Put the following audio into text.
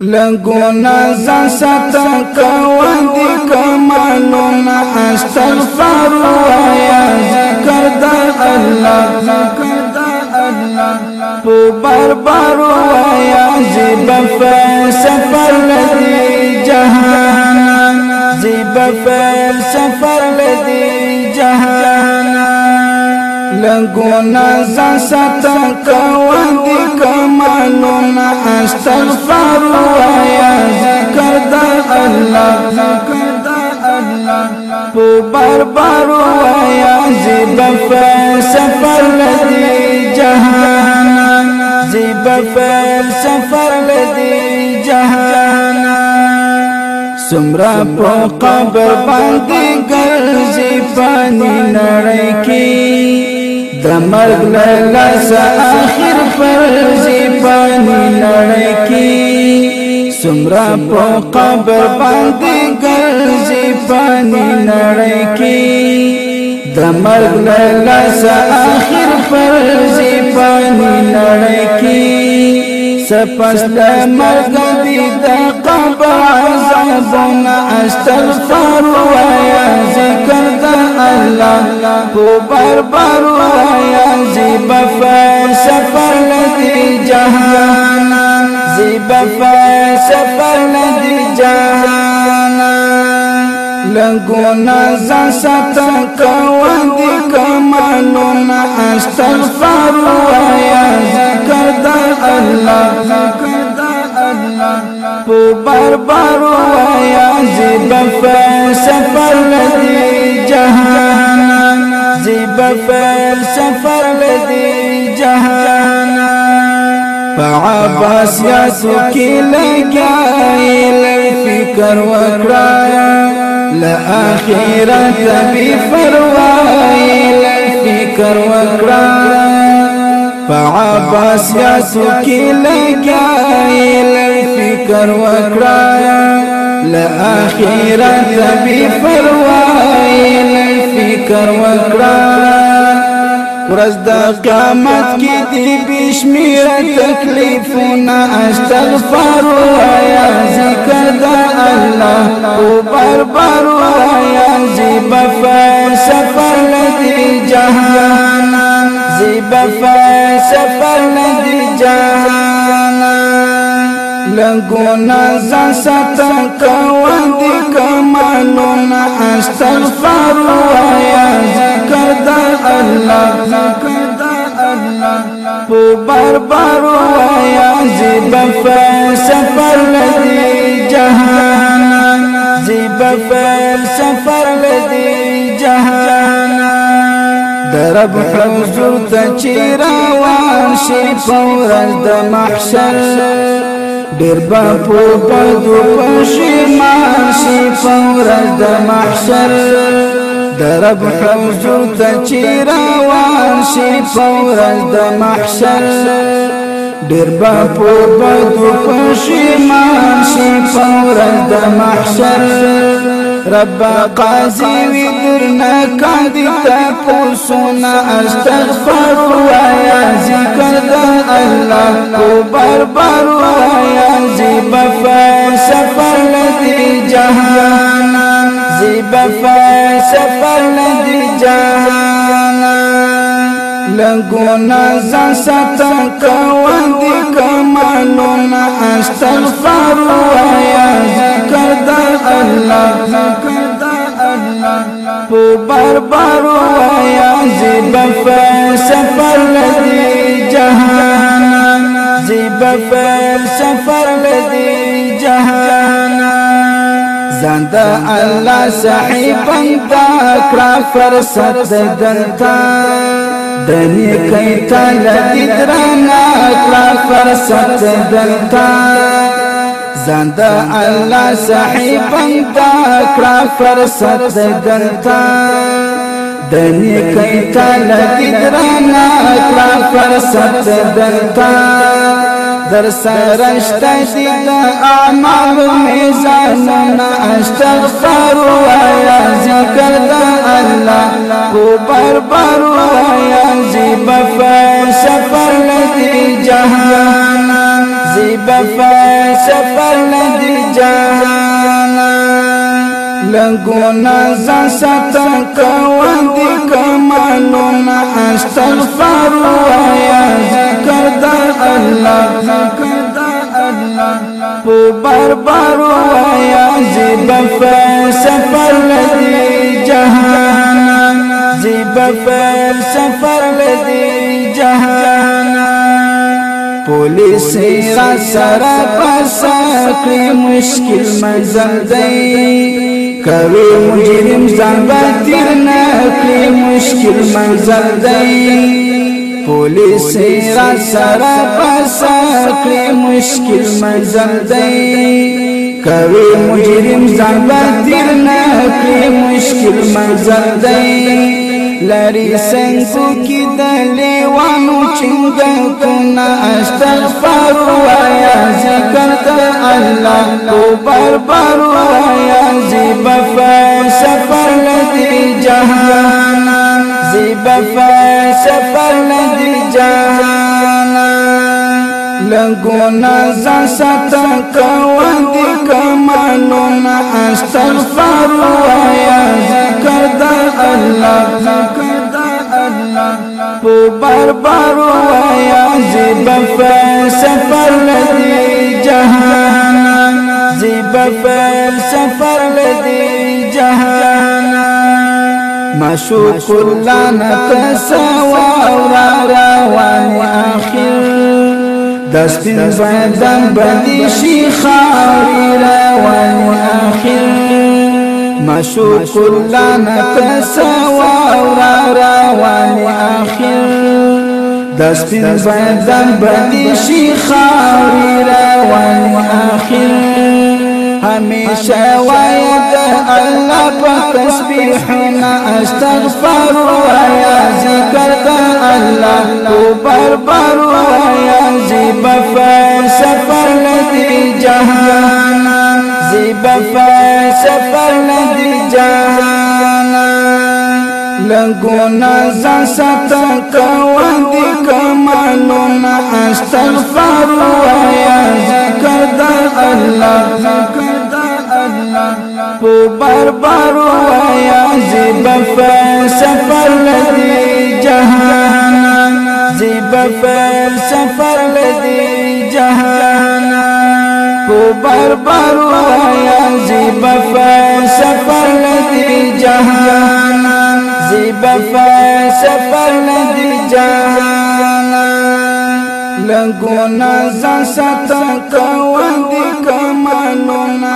لګونا ځان سات کوا دي کمالونه استغفار وایا ذکر د الله ذکر د الله په بار وایا زیب سفر لدی جهان سفر جهان ځان سات کوا دي کمالونه استغفار وایا ذکر د الله ذکر د الله په بار بار وایا زیب سفر لدی جهان زیب سفر لدی جهان سمرا په قبر باندې ګرځي پانی کې د مرګ لس اخر فرزي پانی لړۍ کی سمرا په قبر باندې ګرځي پانی لړۍ کی د مرګ لس اخر فرزي پانی لړۍ کی سپس د مرګ دې د قبر عذابونه استغفر وایا الله کو بربر ويا زیب سفر لدی جهان زیب سفر لدی جهان لګونا ځان سات کوا دي کمالونه استغفر ويا ذکر د الله ذکر د الله په بار بار ويا زیب سفر لدی جهان سفر لدی جهان فعباس یا سکی لگائی لفکر وکرایا لآخرت بفروائی لفکر وکرایا فعباس یا سکی لگائی لفکر وکرایا لآخرت بفروائی ورځ د قیامت کې دی بشمیر تکلیفونه. استغفار وایا ذکر د الله. أو بار بار وایا زیب سفر لدی جهان زیب سفر لدی جهان لګونا ځان سات کوا دي کمالونه استغفار وایا ذکر د الله ذکر د الله. په بار بار وایا زیب سفر لدی جهان زیب سفر لدی جهان درب حضور ته چیروان شي فورز د محشر. ډیر با په بدو پښیمان شي فورز د محشر درب حضور ته چیروان شي فورز د محشر ډیر با په بدو پښیمان شي فورز د محشر رب قاضي ودرنا کاندي تاسونا استغفر ويا ذکر د الله. کو بربر ويا زیب سفر لدی جهان. زیب فلسفه ندی جانا. لګونا ځان ساته کوند کمالونه استغفر وایا ذکر د الله. ذکر د الله په بربر وایا زیب فلسفه ندی جهان زیب فلسفه ندی جهان زند الله صحیبن دا کرا فرصت دلتا دنی کئی تالا درنا کلا فرصت دلتا زند الله صحیبن دا کلا فرصت دلتا دنی کئی تالا درنا کلا فرصت دلتا در سرشت دی دا اعمال میزاننا استغفر و یا ذکر دا اللہ کو بربر و یا زیب فیسفر لدی جہانا زیب فیسفر لدی جہانا لگونا زاستا قواندی کمالونا استغفر و یا ذکر دا اللہ کدا اللہ۔ پو بار بار آیا زیب سفر لدی جہان زیب سفر لدی جہان پولیس را سرا پاسا کری مشکل مزل دی کرو مجرم زنبا تیر نکری مشکل مزل دی پولیس را سر سرا پسکلی مشکل منزل دے کبھی مجرم ځان بدر نه مشکل منزل دے لری سنسو کی دلے وانو چنگ کنا استغفر وایا ذکر د اللہ کو بر بر وایا زیب سفر لدی جہانا جهان زیب سفر ندی جانا. لگونا زن ستا کوا دی کمانونا استغفر ویا ذکر دا اللہ ذکر دا اللہ پو بار بار ویا زیب سفر ندی جہانا زیب سفر ندی جہانا مشوق لعنت سوا اورا روان آخر. دستین بدن بدی شي خاري روان آخر. مشوق لعنت سوا ورا روان آخر. دس پین بدن بدی شي خاري روان آخر. همیشه وید الله په تسبیحنا أستغفر ویا ذکر الله. أو بربر ویا زیب سفر لدی جهان زیب سفر لدی جهانا لګونا ځان سات کوه دي کمالونه استغفار وایا ذکر الله. ذکر الله په بربر وایا زیب سفر لدی جهانا زیب سفر لدی جهانا په بربر وایا زیب سفر لدی جهان زیب سفر لدی جهان لګونا ځان سات کوه دي کمالونه